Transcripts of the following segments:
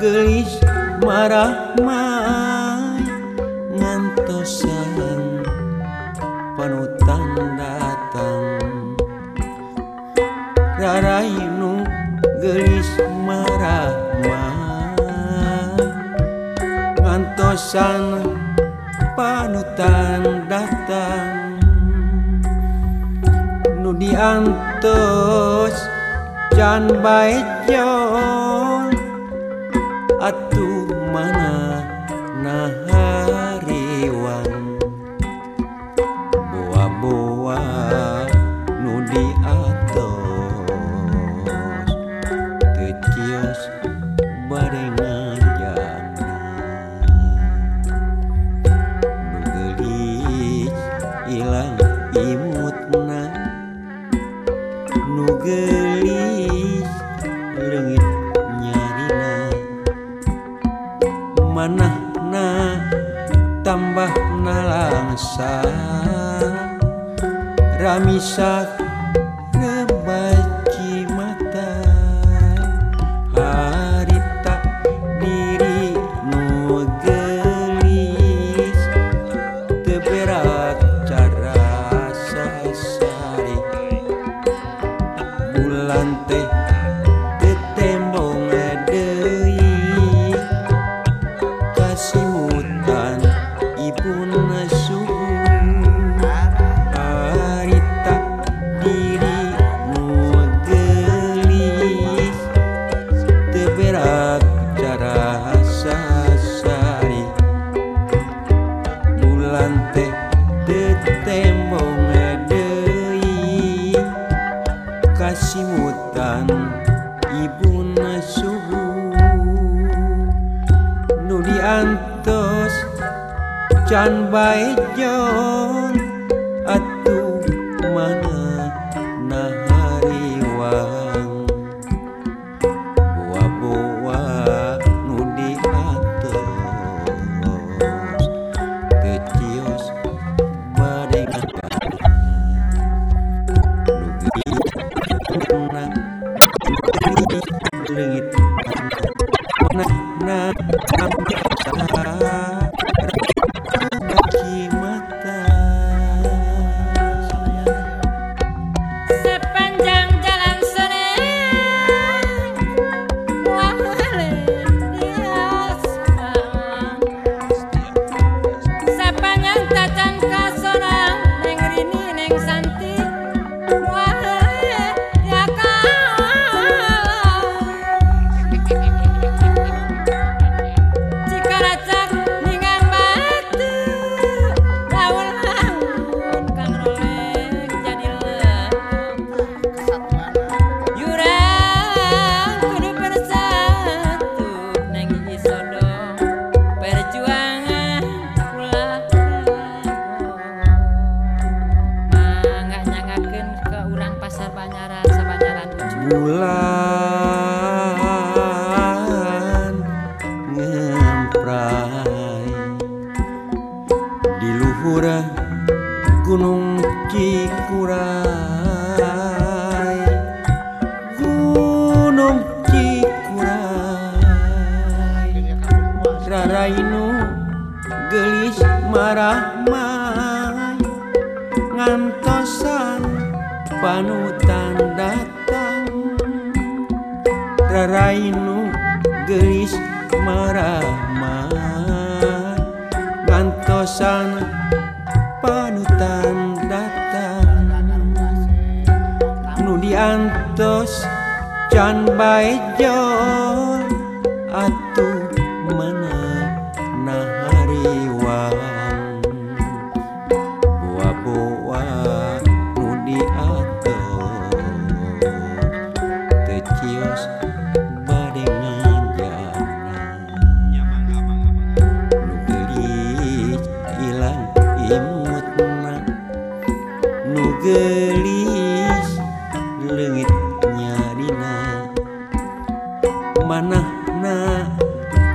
gelis marah-mah ngantosan panutan datang. Rarai nu gelis marah-mah ngantosan panutan datang. Nu diantos can baik jauh a tu maná. inside. phải cho luhur gunung Cikuray gunung Cikuray Rarainu gelis marah-mai ngantosan panutan datang. Rarainu gelis marah-mai ngantosan diantos can baik jo atuh mana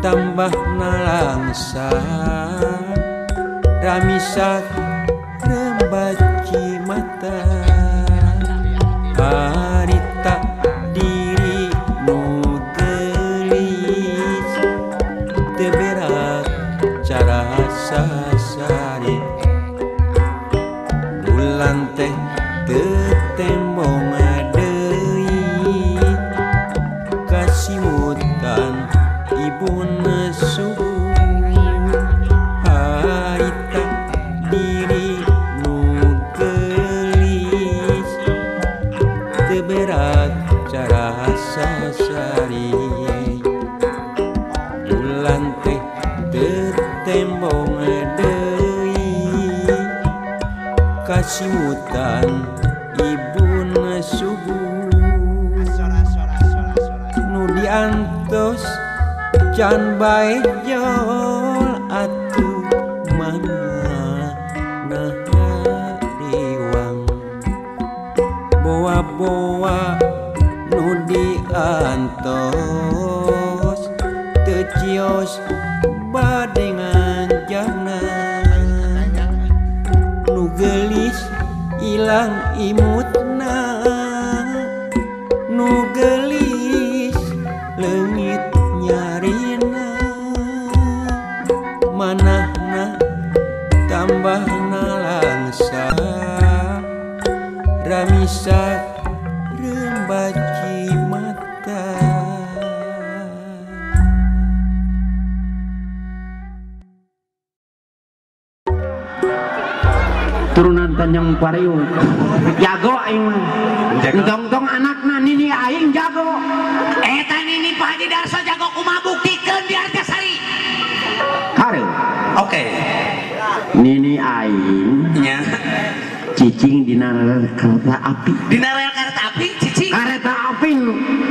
tambah nalangsa. Ramisak rembaci mata. Harita diri nu gelis. Teberak cara sasari. Bulan teh subuh Nu diantos can baik jol atuh mana nah diwang boa-boa nu diantos tecios badengan jana nu gelis ilang imun turunan Tanjung Pariung jago aing tong-tong anakna nini aing jago Eta nini Pak Haji Darso jago kumaha buktikeun di Argasari. hareu Oke. nini aing Nya. cicing dina kereta api Dina rel kereta api cici. kereta api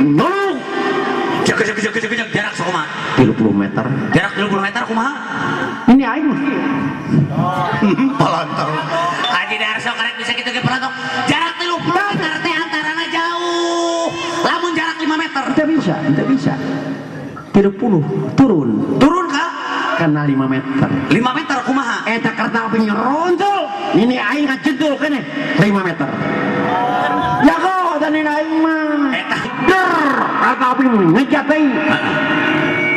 nolong Jek jek jek jek jek jarak sakumaha? 30 meter Jarak 30 meter kumaha? ini aing mah Pelontok. 30 turun. Turun kah? karena 5 meter. 5 meter kumaha? eta kereta api nyeronjol ini aing ngacedul kene 5 meter. Jago dan ini aing mah. Eta der kereta api ngejat deui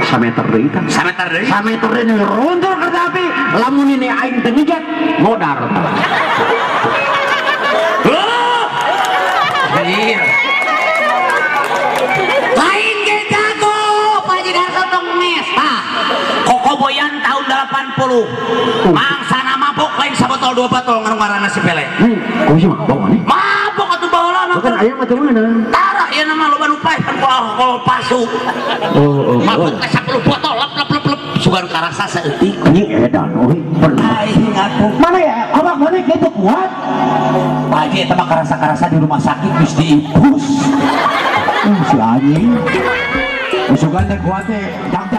sameter deui kan sameter deui. sameter deui nyeronjol kereta api. Lamun ini aing teu ngejat modar 80. Mangsana mabok lain sabotol dua botol ngaranna si Pele. kok sih bawa nih Mabok atuh baheula bukan mah. ayam atau mana Tara ya nama loba nu paeh kan ku alkohol palsu. oh oh Mabok teh 10 botol lep lep lep lep. Sugan karasa saeutik. ini edan oh pernah mana ya abang mana gitu kuat Pak Haji mah karasa-karasa di rumah sakit geus diipus. Hmm, si anjing usugan teh kuat teh jak jak